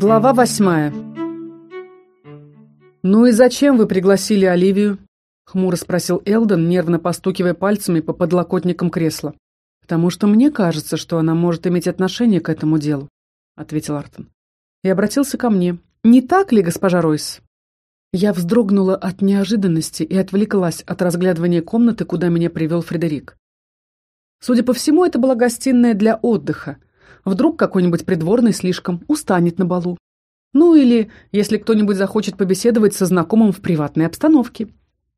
Глава восьмая. «Ну и зачем вы пригласили Оливию?» — хмуро спросил Элден, нервно постукивая пальцами по подлокотникам кресла. «Потому что мне кажется, что она может иметь отношение к этому делу», — ответил Артон. И обратился ко мне. «Не так ли, госпожа Ройс?» Я вздрогнула от неожиданности и отвлеклась от разглядывания комнаты, куда меня привел Фредерик. Судя по всему, это была гостиная для отдыха — Вдруг какой-нибудь придворный слишком устанет на балу. Ну или если кто-нибудь захочет побеседовать со знакомым в приватной обстановке.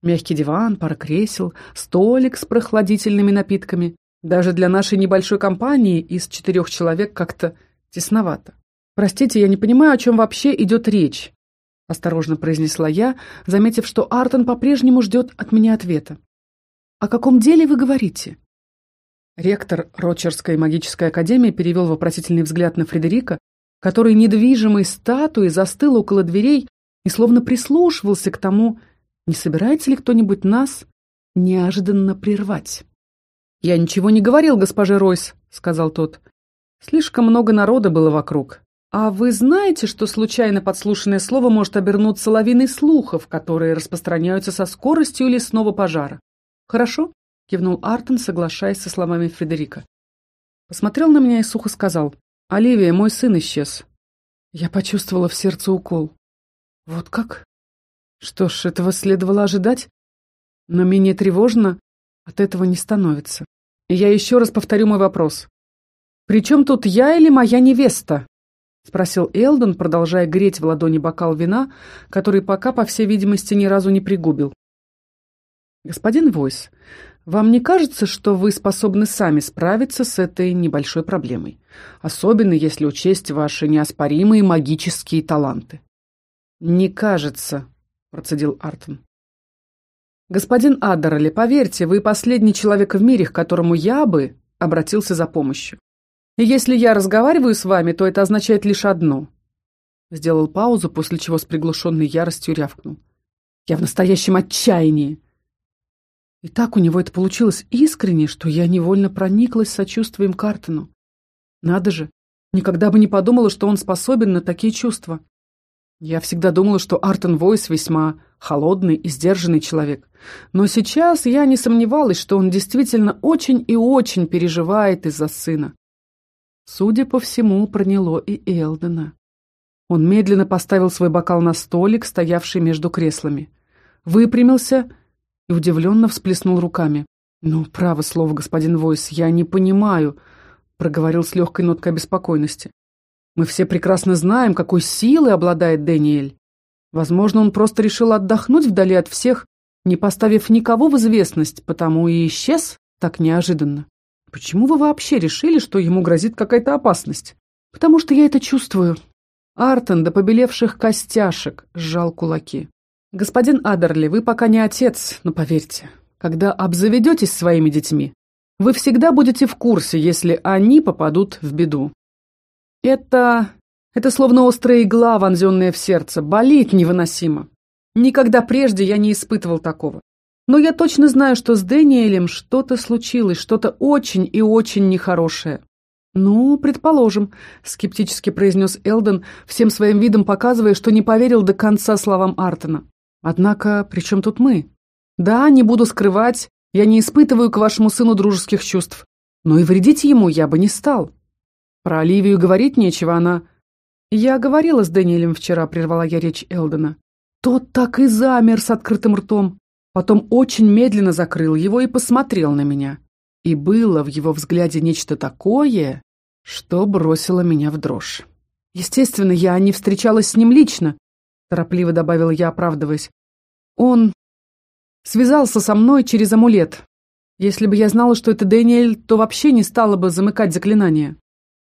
Мягкий диван, пара кресел, столик с прохладительными напитками. Даже для нашей небольшой компании из четырех человек как-то тесновато. «Простите, я не понимаю, о чем вообще идет речь», — осторожно произнесла я, заметив, что Артон по-прежнему ждет от меня ответа. «О каком деле вы говорите?» Ректор Рочерской магической академии перевел вопросительный взгляд на Фредерика, который недвижимой статуей застыл около дверей и словно прислушивался к тому, не собирается ли кто-нибудь нас неожиданно прервать. «Я ничего не говорил, госпоже Ройс», — сказал тот. «Слишком много народа было вокруг. А вы знаете, что случайно подслушанное слово может обернуться лавиной слухов, которые распространяются со скоростью лесного пожара? Хорошо? Кивнул Артон, соглашаясь со словами Фредерика. Посмотрел на меня и сухо сказал. «Оливия, мой сын исчез». Я почувствовала в сердце укол. Вот как? Что ж, этого следовало ожидать. Но менее тревожно от этого не становится. И я еще раз повторю мой вопрос. «При чем тут я или моя невеста?» — спросил Элдон, продолжая греть в ладони бокал вина, который пока, по всей видимости, ни разу не пригубил. «Господин Войс, вам не кажется, что вы способны сами справиться с этой небольшой проблемой? Особенно если учесть ваши неоспоримые магические таланты. «Не кажется», — процедил Артон. «Господин Аддерли, поверьте, вы последний человек в мире, к которому я бы обратился за помощью. И если я разговариваю с вами, то это означает лишь одно». Сделал паузу, после чего с приглушенной яростью рявкнул. «Я в настоящем отчаянии!» И так у него это получилось искренне, что я невольно прониклась сочувствием Картону. Надо же, никогда бы не подумала, что он способен на такие чувства. Я всегда думала, что Артон Войс весьма холодный и сдержанный человек. Но сейчас я не сомневалась, что он действительно очень и очень переживает из-за сына. Судя по всему, проняло и Элдена. Он медленно поставил свой бокал на столик, стоявший между креслами. Выпрямился и удивленно всплеснул руками. «Ну, право слово, господин Войс, я не понимаю», — проговорил с легкой ноткой обеспокоенности. «Мы все прекрасно знаем, какой силой обладает Дэниэль. Возможно, он просто решил отдохнуть вдали от всех, не поставив никого в известность, потому и исчез так неожиданно. Почему вы вообще решили, что ему грозит какая-то опасность? Потому что я это чувствую». Артон до побелевших костяшек сжал кулаки. «Господин Адерли, вы пока не отец, но поверьте, когда обзаведетесь своими детьми, вы всегда будете в курсе, если они попадут в беду. Это... это словно острая игла, вонзенная в сердце, болит невыносимо. Никогда прежде я не испытывал такого. Но я точно знаю, что с Дэниелем что-то случилось, что-то очень и очень нехорошее. «Ну, предположим», — скептически произнес Элден, всем своим видом показывая, что не поверил до конца словам Артона. Однако, при чем тут мы? Да, не буду скрывать, я не испытываю к вашему сыну дружеских чувств, но и вредить ему я бы не стал. Про Оливию говорить нечего, она... Я говорила с Дэниелем вчера, прервала я речь Элдена. Тот так и замер с открытым ртом, потом очень медленно закрыл его и посмотрел на меня. И было в его взгляде нечто такое, что бросило меня в дрожь. Естественно, я не встречалась с ним лично, торопливо добавила я, оправдываясь. Он связался со мной через амулет. Если бы я знала, что это Дэниэль, то вообще не стала бы замыкать заклинание.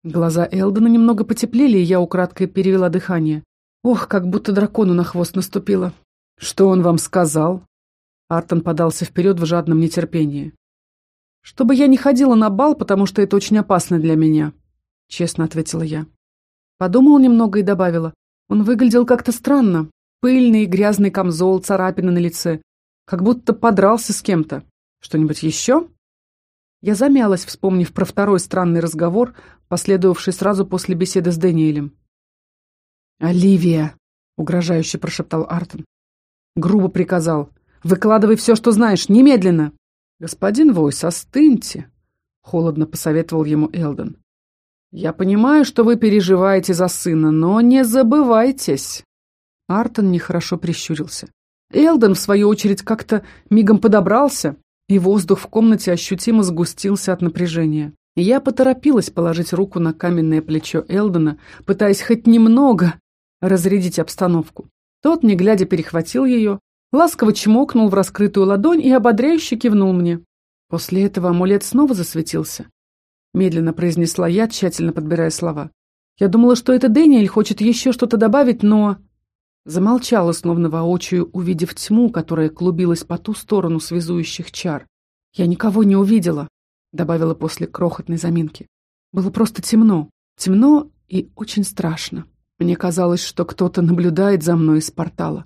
Глаза Элдена немного потеплели, и я украдкой перевела дыхание. Ох, как будто дракону на хвост наступило. Что он вам сказал? Артон подался вперед в жадном нетерпении. «Чтобы я не ходила на бал, потому что это очень опасно для меня», — честно ответила я. Подумала немного и добавила. Он выглядел как-то странно. Пыльный, грязный камзол, царапины на лице. Как будто подрался с кем-то. Что-нибудь еще? Я замялась, вспомнив про второй странный разговор, последовавший сразу после беседы с Дэниелем. «Оливия!» — угрожающе прошептал Артон. Грубо приказал. «Выкладывай все, что знаешь, немедленно!» «Господин Войс, остыньте!» — холодно посоветовал ему Элден. «Я понимаю, что вы переживаете за сына, но не забывайтесь!» Артон нехорошо прищурился. Элден, в свою очередь, как-то мигом подобрался, и воздух в комнате ощутимо сгустился от напряжения. Я поторопилась положить руку на каменное плечо Элдена, пытаясь хоть немного разрядить обстановку. Тот, не глядя, перехватил ее, ласково чмокнул в раскрытую ладонь и ободряюще кивнул мне. После этого амулет снова засветился. Медленно произнесла я, тщательно подбирая слова. Я думала, что это Дэниэль хочет еще что-то добавить, но... Замолчала, словно воочию, увидев тьму, которая клубилась по ту сторону связующих чар. «Я никого не увидела», — добавила после крохотной заминки. «Было просто темно. Темно и очень страшно. Мне казалось, что кто-то наблюдает за мной из портала.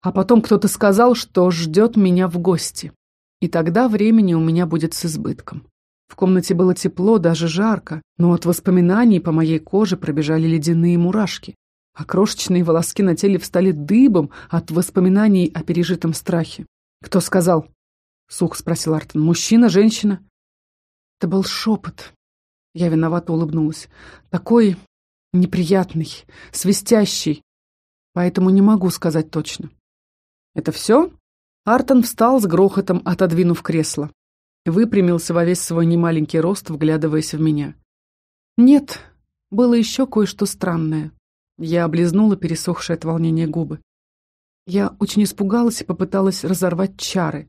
А потом кто-то сказал, что ждет меня в гости. И тогда времени у меня будет с избытком. В комнате было тепло, даже жарко, но от воспоминаний по моей коже пробежали ледяные мурашки а крошечные волоски на теле встали дыбом от воспоминаний о пережитом страхе. «Кто сказал?» — сух спросил Артон. «Мужчина, женщина?» Это был шепот. Я виновато улыбнулась. Такой неприятный, свистящий. Поэтому не могу сказать точно. «Это все?» Артон встал с грохотом, отодвинув кресло. Выпрямился во весь свой немаленький рост, вглядываясь в меня. «Нет, было еще кое-что странное. Я облизнула пересохшие от волнения губы. Я очень испугалась и попыталась разорвать чары.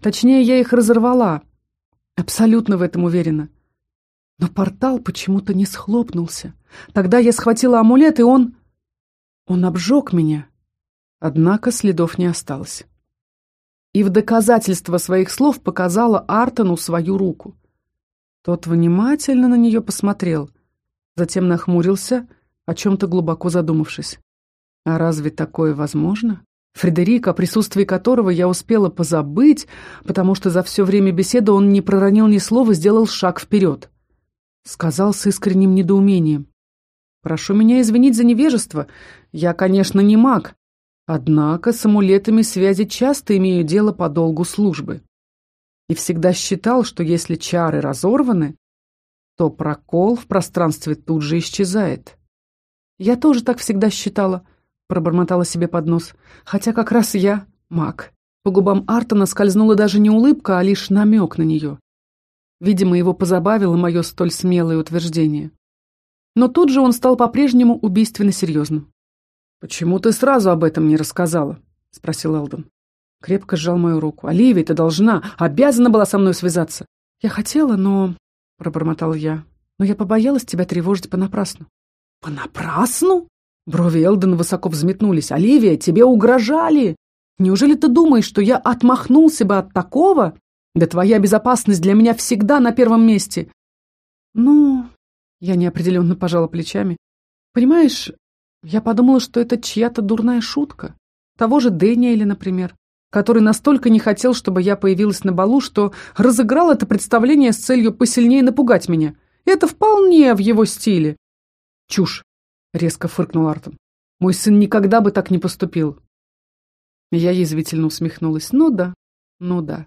Точнее, я их разорвала. Абсолютно в этом уверена. Но портал почему-то не схлопнулся. Тогда я схватила амулет, и он... Он обжег меня. Однако следов не осталось. И в доказательство своих слов показала Артону свою руку. Тот внимательно на нее посмотрел, затем нахмурился — о чем-то глубоко задумавшись. А разве такое возможно? Фредерик, о присутствии которого я успела позабыть, потому что за все время беседы он не проронил ни слова, сделал шаг вперед. Сказал с искренним недоумением. «Прошу меня извинить за невежество. Я, конечно, не маг. Однако с амулетами связи часто имею дело по долгу службы. И всегда считал, что если чары разорваны, то прокол в пространстве тут же исчезает. «Я тоже так всегда считала», — пробормотала себе под нос. «Хотя как раз я маг». По губам Артона скользнула даже не улыбка, а лишь намек на нее. Видимо, его позабавило мое столь смелое утверждение. Но тут же он стал по-прежнему убийственно серьезным. «Почему ты сразу об этом не рассказала?» — спросил Элдон. Крепко сжал мою руку. «Оливия, ты должна, обязана была со мной связаться». «Я хотела, но...» — пробормотал я. «Но я побоялась тебя тревожить понапрасну». «Понапрасну?» Брови Элдена высоко взметнулись. «Оливия, тебе угрожали! Неужели ты думаешь, что я отмахнулся бы от такого? Да твоя безопасность для меня всегда на первом месте!» «Ну...» Я неопределенно пожала плечами. «Понимаешь, я подумала, что это чья-то дурная шутка. Того же Дэниеля, например, который настолько не хотел, чтобы я появилась на балу, что разыграл это представление с целью посильнее напугать меня. Это вполне в его стиле. «Чушь!» — резко фыркнул Артон. «Мой сын никогда бы так не поступил!» Я язвительно усмехнулась. «Ну да, ну да.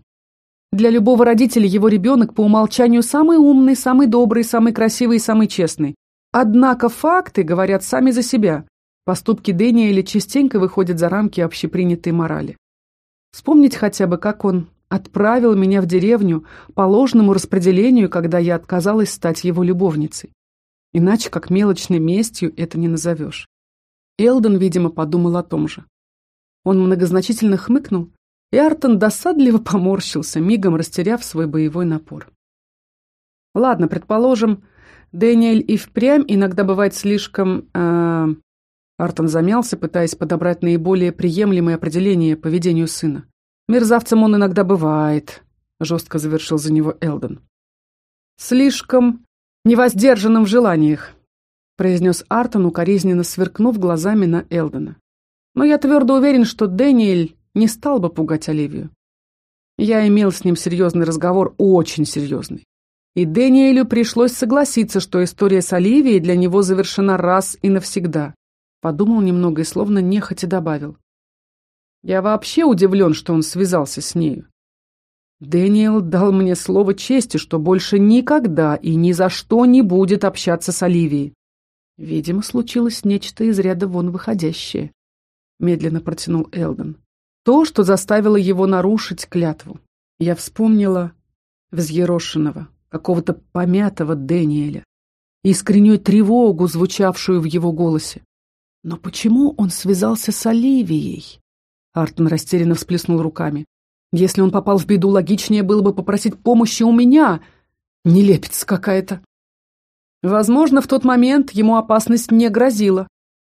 Для любого родителя его ребенок по умолчанию самый умный, самый добрый, самый красивый и самый честный. Однако факты говорят сами за себя. Поступки Дэниеля частенько выходят за рамки общепринятой морали. Вспомнить хотя бы, как он отправил меня в деревню по ложному распределению, когда я отказалась стать его любовницей. Иначе как мелочной местью это не назовешь. Элден, видимо, подумал о том же. Он многозначительно хмыкнул, и Артон досадливо поморщился, мигом растеряв свой боевой напор. Ладно, предположим, Дэниэль и впрямь иногда бывает слишком... Э... Артон замялся, пытаясь подобрать наиболее приемлемое определение поведению сына. «Мерзавцем он иногда бывает», — жестко завершил за него Элден. «Слишком невоздержанным в желаниях», — произнес Артон, укоризненно сверкнув глазами на Элдена. «Но я твердо уверен, что Дэниэль не стал бы пугать Оливию. Я имел с ним серьезный разговор, очень серьезный. И Дэниэлю пришлось согласиться, что история с Оливией для него завершена раз и навсегда. Подумал немного и словно нехотя добавил. Я вообще удивлен, что он связался с нею. Дэниел дал мне слово чести, что больше никогда и ни за что не будет общаться с Оливией. Видимо, случилось нечто из ряда вон выходящее. Медленно протянул Элден. То, что заставило его нарушить клятву. Я вспомнила взъерошенного, какого-то помятого Дэниеля, искреннюю тревогу, звучавшую в его голосе. Но почему он связался с Оливией? Артон растерянно всплеснул руками. Если он попал в беду, логичнее было бы попросить помощи у меня. Нелепица какая-то. Возможно, в тот момент ему опасность не грозила,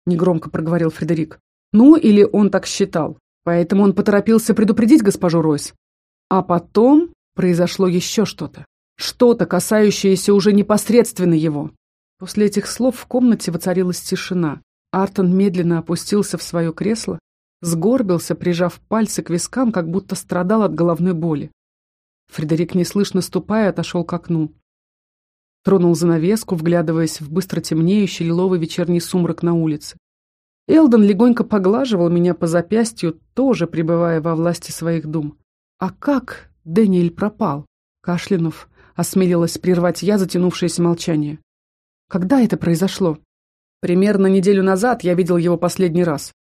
негромко проговорил Фредерик. Ну, или он так считал. Поэтому он поторопился предупредить госпожу Ройс. А потом произошло еще что-то. Что-то, касающееся уже непосредственно его. После этих слов в комнате воцарилась тишина. Артон медленно опустился в свое кресло, сгорбился, прижав пальцы к вискам, как будто страдал от головной боли. Фредерик, неслышно ступая, отошел к окну. Тронул занавеску, вглядываясь в быстро темнеющий лиловый вечерний сумрак на улице. Элдон легонько поглаживал меня по запястью, тоже пребывая во власти своих дум. А как Дэниэль пропал? Кашлянув, осмелилась прервать я затянувшееся молчание. Когда это произошло? Примерно неделю назад я видел его последний раз.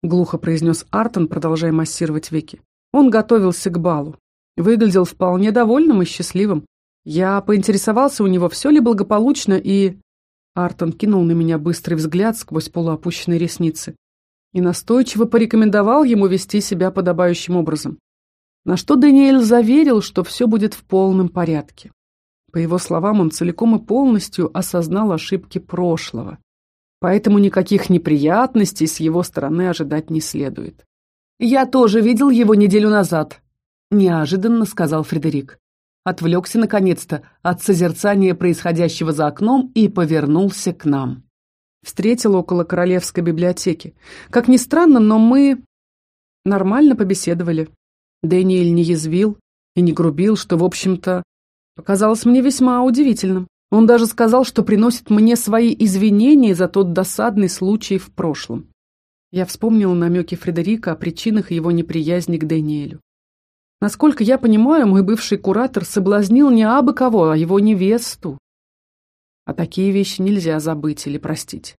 — глухо произнес Артон, продолжая массировать веки. Он готовился к балу. Выглядел вполне довольным и счастливым. Я поинтересовался у него, все ли благополучно, и... Артон кинул на меня быстрый взгляд сквозь полуопущенные ресницы и настойчиво порекомендовал ему вести себя подобающим образом. На что Даниэль заверил, что все будет в полном порядке. По его словам, он целиком и полностью осознал ошибки прошлого поэтому никаких неприятностей с его стороны ожидать не следует. «Я тоже видел его неделю назад», — неожиданно сказал Фредерик. Отвлекся, наконец-то, от созерцания происходящего за окном и повернулся к нам. Встретил около Королевской библиотеки. Как ни странно, но мы нормально побеседовали. Дэниэль не язвил и не грубил, что, в общем-то, показалось мне весьма удивительным. Он даже сказал, что приносит мне свои извинения за тот досадный случай в прошлом. Я вспомнил намеки Фредерика о причинах его неприязни к Дэниелю. Насколько я понимаю, мой бывший куратор соблазнил не абы кого, а его невесту. А такие вещи нельзя забыть или простить.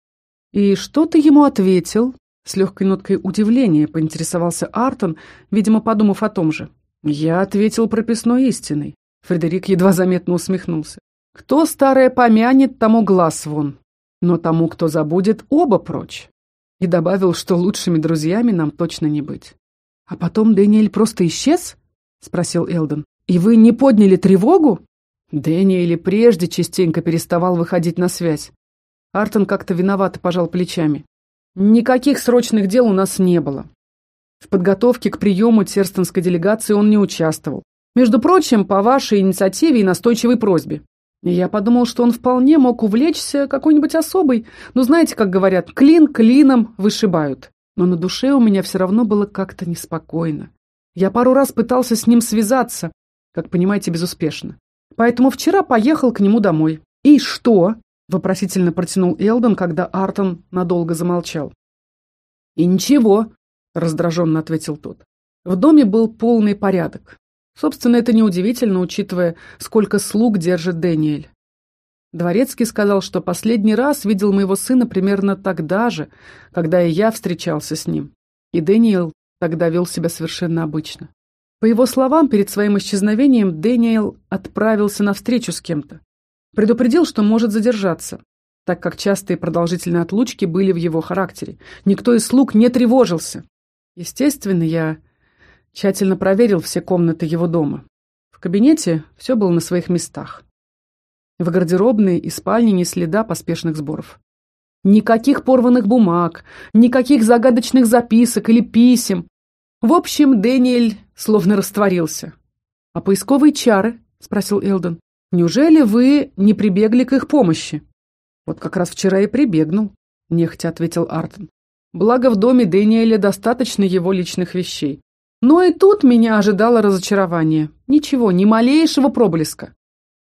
И что ты ему ответил? С легкой ноткой удивления поинтересовался Артон, видимо, подумав о том же. Я ответил прописной истиной. Фредерик едва заметно усмехнулся. Кто старое помянет, тому глаз вон, но тому, кто забудет, оба прочь. И добавил, что лучшими друзьями нам точно не быть. А потом Дэниэль просто исчез? Спросил Элден. И вы не подняли тревогу? Дэниэль прежде частенько переставал выходить на связь. Артон как-то виновато пожал плечами. Никаких срочных дел у нас не было. В подготовке к приему терстонской делегации он не участвовал. Между прочим, по вашей инициативе и настойчивой просьбе. Я подумал, что он вполне мог увлечься какой-нибудь особой. Ну, знаете, как говорят, клин клином вышибают. Но на душе у меня все равно было как-то неспокойно. Я пару раз пытался с ним связаться, как понимаете, безуспешно. Поэтому вчера поехал к нему домой. «И что?» — вопросительно протянул Элдон, когда Артон надолго замолчал. «И ничего», — раздраженно ответил тот. В доме был полный порядок. Собственно, это неудивительно, учитывая, сколько слуг держит Дэниэль. Дворецкий сказал, что последний раз видел моего сына примерно тогда же, когда и я встречался с ним. И Дэниел тогда вел себя совершенно обычно. По его словам, перед своим исчезновением Дэниел отправился на встречу с кем-то. Предупредил, что может задержаться, так как частые продолжительные отлучки были в его характере. Никто из слуг не тревожился. Естественно, я Тщательно проверил все комнаты его дома. В кабинете все было на своих местах. В гардеробной и спальне ни следа поспешных сборов. Никаких порванных бумаг, никаких загадочных записок или писем. В общем, Дэниэль словно растворился. «А поисковые чары?» — спросил Элдон. «Неужели вы не прибегли к их помощи?» «Вот как раз вчера и прибегнул», — нехотя ответил Артон. «Благо в доме Дэниеля достаточно его личных вещей. Но и тут меня ожидало разочарование. Ничего, ни малейшего проблеска.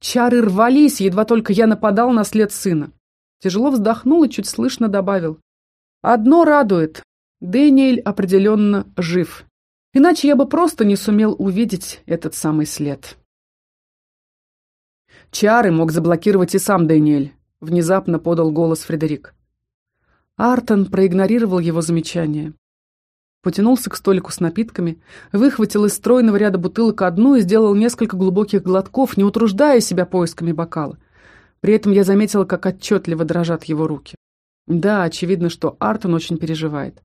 Чары рвались, едва только я нападал на след сына. Тяжело вздохнул и чуть слышно добавил. Одно радует. Дэниэль определенно жив. Иначе я бы просто не сумел увидеть этот самый след. Чары мог заблокировать и сам Дэниэль, внезапно подал голос Фредерик. Артон проигнорировал его замечание. Потянулся к столику с напитками, выхватил из стройного ряда бутылок одну и сделал несколько глубоких глотков, не утруждая себя поисками бокала. При этом я заметила, как отчетливо дрожат его руки. Да, очевидно, что Артон очень переживает.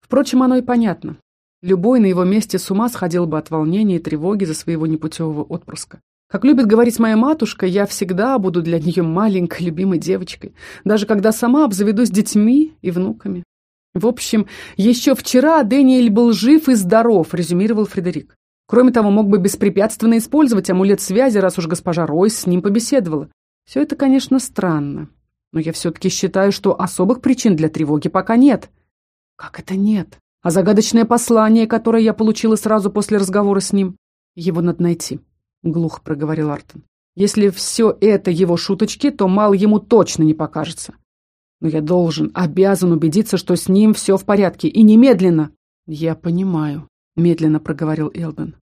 Впрочем, оно и понятно. Любой на его месте с ума сходил бы от волнения и тревоги за своего непутевого отпрыска. Как любит говорить моя матушка, я всегда буду для нее маленькой любимой девочкой, даже когда сама обзаведусь детьми и внуками. В общем, еще вчера Дэниэль был жив и здоров, резюмировал Фредерик. Кроме того, мог бы беспрепятственно использовать амулет связи, раз уж госпожа Ройс с ним побеседовала. Все это, конечно, странно. Но я все-таки считаю, что особых причин для тревоги пока нет. Как это нет? А загадочное послание, которое я получила сразу после разговора с ним? Его надо найти, — глухо проговорил Артон. Если все это его шуточки, то мало ему точно не покажется. Но я должен, обязан убедиться, что с ним все в порядке, и немедленно. Я понимаю, — медленно проговорил Элден.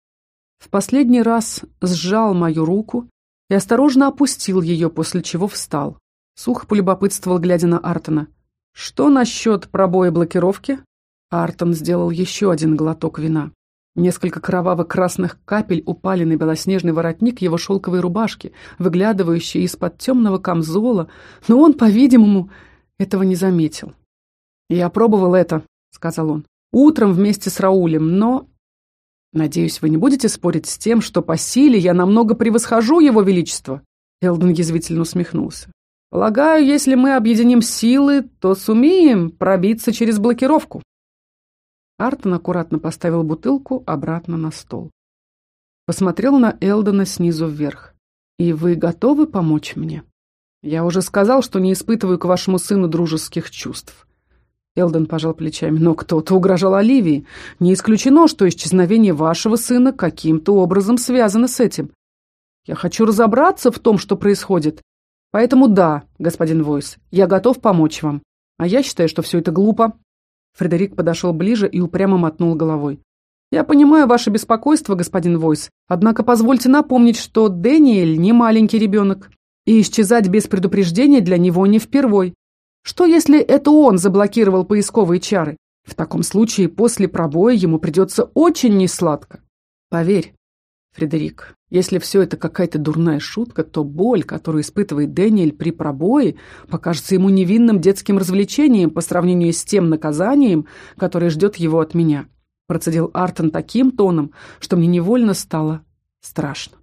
В последний раз сжал мою руку и осторожно опустил ее, после чего встал. Сухо полюбопытствовал, глядя на Артона. «Что насчет пробоя блокировки?» Артон сделал еще один глоток вина. Несколько кроваво-красных капель упали на белоснежный воротник его шелковой рубашки, выглядывающей из-под темного камзола, но он, по-видимому, этого не заметил. «Я пробовал это», — сказал он, — «утром вместе с Раулем, но...» «Надеюсь, вы не будете спорить с тем, что по силе я намного превосхожу его величество?» Элден язвительно усмехнулся. Полагаю, если мы объединим силы, то сумеем пробиться через блокировку. Артон аккуратно поставил бутылку обратно на стол. Посмотрел на Элдона снизу вверх. «И вы готовы помочь мне?» «Я уже сказал, что не испытываю к вашему сыну дружеских чувств». Элдон пожал плечами. «Но кто-то угрожал Оливии. Не исключено, что исчезновение вашего сына каким-то образом связано с этим. Я хочу разобраться в том, что происходит, Поэтому да, господин Войс, я готов помочь вам. А я считаю, что все это глупо. Фредерик подошел ближе и упрямо мотнул головой. Я понимаю ваше беспокойство, господин Войс, однако позвольте напомнить, что Дэниэль не маленький ребенок, и исчезать без предупреждения для него не впервой. Что если это он заблокировал поисковые чары? В таком случае после пробоя ему придется очень несладко. Поверь, Фредерик, если все это какая-то дурная шутка, то боль, которую испытывает Дэниэль при пробое, покажется ему невинным детским развлечением по сравнению с тем наказанием, которое ждет его от меня. Процедил Артон таким тоном, что мне невольно стало страшно.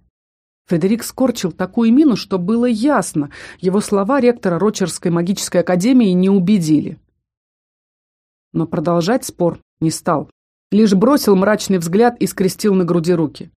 Фредерик скорчил такую мину, что было ясно, его слова ректора Рочерской магической академии не убедили. Но продолжать спор не стал. Лишь бросил мрачный взгляд и скрестил на груди руки.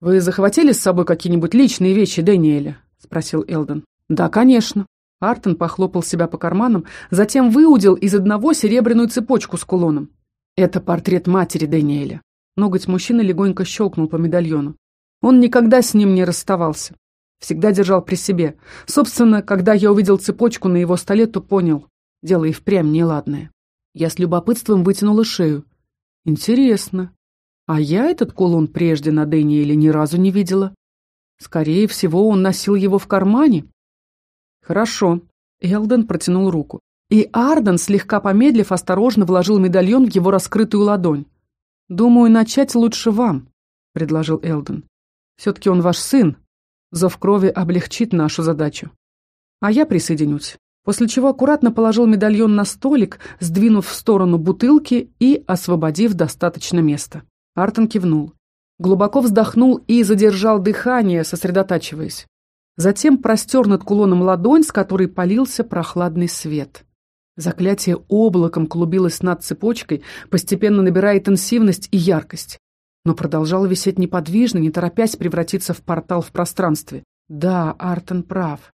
«Вы захватили с собой какие-нибудь личные вещи Дэниеля?» — спросил Элден. «Да, конечно». Артон похлопал себя по карманам, затем выудил из одного серебряную цепочку с кулоном. «Это портрет матери Дэниеля». Ноготь мужчины легонько щелкнул по медальону. Он никогда с ним не расставался. Всегда держал при себе. Собственно, когда я увидел цепочку на его столе, то понял. Дело и впрямь неладное. Я с любопытством вытянула шею. Интересно, а я этот кулон прежде на Дэниеле ни разу не видела. Скорее всего, он носил его в кармане. Хорошо. Элден протянул руку. И Арден, слегка помедлив, осторожно вложил медальон в его раскрытую ладонь. «Думаю, начать лучше вам», — предложил Элден. «Все-таки он ваш сын. Зов крови облегчит нашу задачу. А я присоединюсь». После чего аккуратно положил медальон на столик, сдвинув в сторону бутылки и освободив достаточно места. Артон кивнул. Глубоко вздохнул и задержал дыхание, сосредотачиваясь. Затем простер над кулоном ладонь, с которой полился прохладный свет. Заклятие облаком клубилось над цепочкой, постепенно набирая интенсивность и яркость. Но продолжало висеть неподвижно, не торопясь превратиться в портал в пространстве. Да, Артон прав.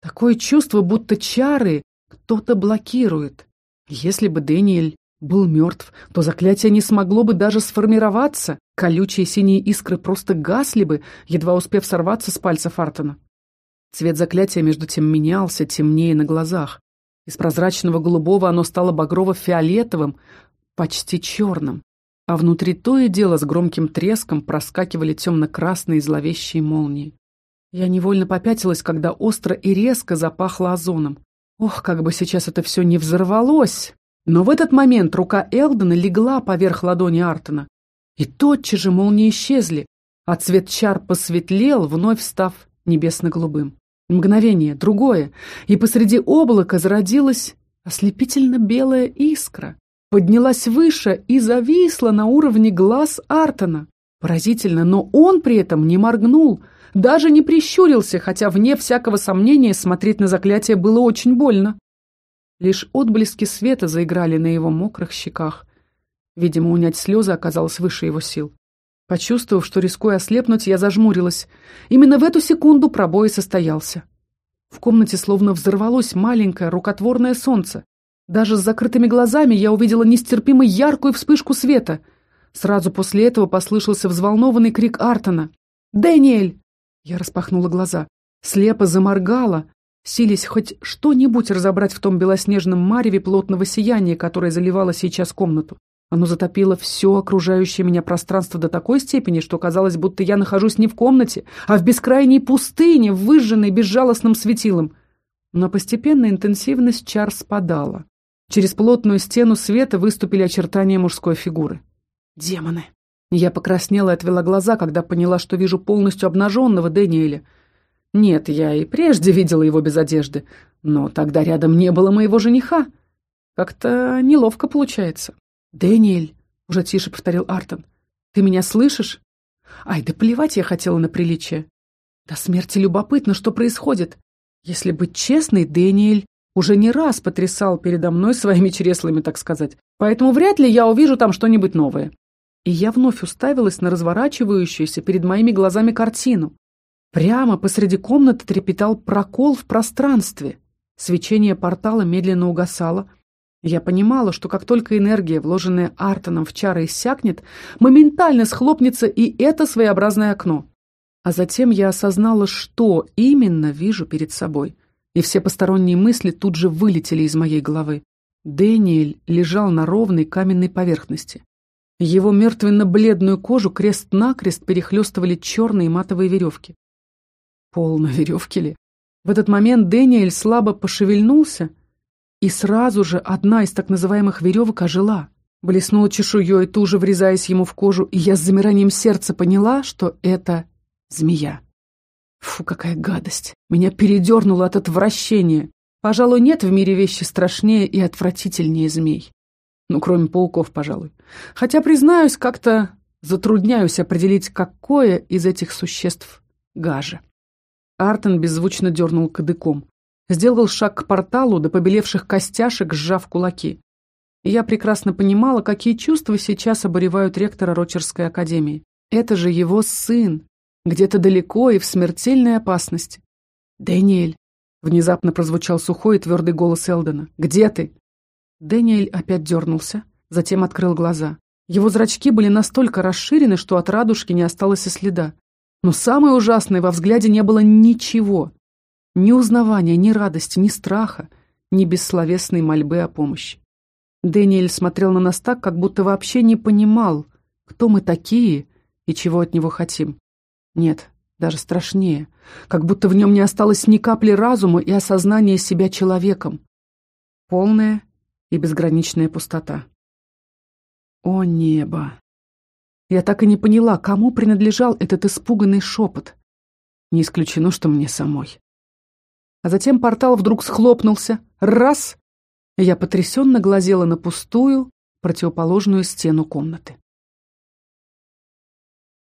Такое чувство, будто чары кто-то блокирует. Если бы Дэниэль был мертв, то заклятие не смогло бы даже сформироваться. Колючие синие искры просто гасли бы, едва успев сорваться с пальца Фартона. Цвет заклятия между тем менялся, темнее на глазах. Из прозрачного голубого оно стало багрово-фиолетовым, почти черным, а внутри то и дело с громким треском проскакивали темно-красные зловещие молнии. Я невольно попятилась, когда остро и резко запахло озоном. Ох, как бы сейчас это все не взорвалось! Но в этот момент рука Элдена легла поверх ладони Артона, и тотчас же молнии исчезли, а цвет чар посветлел, вновь став небесно-голубым. Мгновение, другое, и посреди облака зародилась ослепительно белая искра, поднялась выше и зависла на уровне глаз Артона. Поразительно, но он при этом не моргнул, даже не прищурился, хотя, вне всякого сомнения, смотреть на заклятие было очень больно. Лишь отблески света заиграли на его мокрых щеках. Видимо, унять слезы оказалось выше его сил. Почувствовав, что рискуя ослепнуть, я зажмурилась. Именно в эту секунду пробой состоялся. В комнате словно взорвалось маленькое рукотворное солнце. Даже с закрытыми глазами я увидела нестерпимо яркую вспышку света. Сразу после этого послышался взволнованный крик Артона. «Дэниэль!» Я распахнула глаза. Слепо заморгала, сились хоть что-нибудь разобрать в том белоснежном мареве плотного сияния, которое заливало сейчас комнату. Оно затопило все окружающее меня пространство до такой степени, что казалось, будто я нахожусь не в комнате, а в бескрайней пустыне, выжженной безжалостным светилом. Но постепенно интенсивность чар спадала. Через плотную стену света выступили очертания мужской фигуры. Демоны! Я покраснела и отвела глаза, когда поняла, что вижу полностью обнаженного Дэниеля — нет, я и прежде видела его без одежды, но тогда рядом не было моего жениха. Как-то неловко получается. «Дэниэль», — уже тише повторил Артон, — «ты меня слышишь?» Ай, да плевать я хотела на приличие. До смерти любопытно, что происходит. Если быть честной, Дэниэль уже не раз потрясал передо мной своими чреслами, так сказать. Поэтому вряд ли я увижу там что-нибудь новое. И я вновь уставилась на разворачивающуюся перед моими глазами картину. Прямо посреди комнаты трепетал прокол в пространстве. Свечение портала медленно угасало. Я понимала, что как только энергия, вложенная Артоном в чары, иссякнет, моментально схлопнется и это своеобразное окно. А затем я осознала, что именно вижу перед собой. И все посторонние мысли тут же вылетели из моей головы. Дэниэль лежал на ровной каменной поверхности. Его мертвенно-бледную кожу крест-накрест перехлестывали черные матовые веревки. Пол на веревке ли? В этот момент Дэниэль слабо пошевельнулся, и сразу же одна из так называемых веревок ожила. Блеснула чешуей, туже врезаясь ему в кожу, и я с замиранием сердца поняла, что это змея. Фу, какая гадость! Меня передернуло от отвращения. Пожалуй, нет в мире вещи страшнее и отвратительнее змей. Ну, кроме пауков, пожалуй. Хотя, признаюсь, как-то затрудняюсь определить, какое из этих существ гаже. Артон беззвучно дернул кадыком. Сделал шаг к порталу до побелевших костяшек, сжав кулаки. Я прекрасно понимала, какие чувства сейчас обуревают ректора Рочерской академии. Это же его сын, где-то далеко и в смертельной опасности. «Дэниэль!» — внезапно прозвучал сухой и твердый голос Элдена. «Где ты?» Дэниэль опять дернулся, затем открыл глаза. Его зрачки были настолько расширены, что от радужки не осталось и следа. Но самое ужасное, во взгляде не было ничего. Ни узнавания, ни радости, ни страха, ни бессловесной мольбы о помощи. Дэниэль смотрел на нас так, как будто вообще не понимал, кто мы такие и чего от него хотим. Нет, даже страшнее, как будто в нем не осталось ни капли разума и осознания себя человеком. Полная и безграничная пустота. О небо! Я так и не поняла, кому принадлежал этот испуганный шепот. Не исключено, что мне самой. А затем портал вдруг схлопнулся. Раз! Я потрясенно глазела на пустую, противоположную стену комнаты.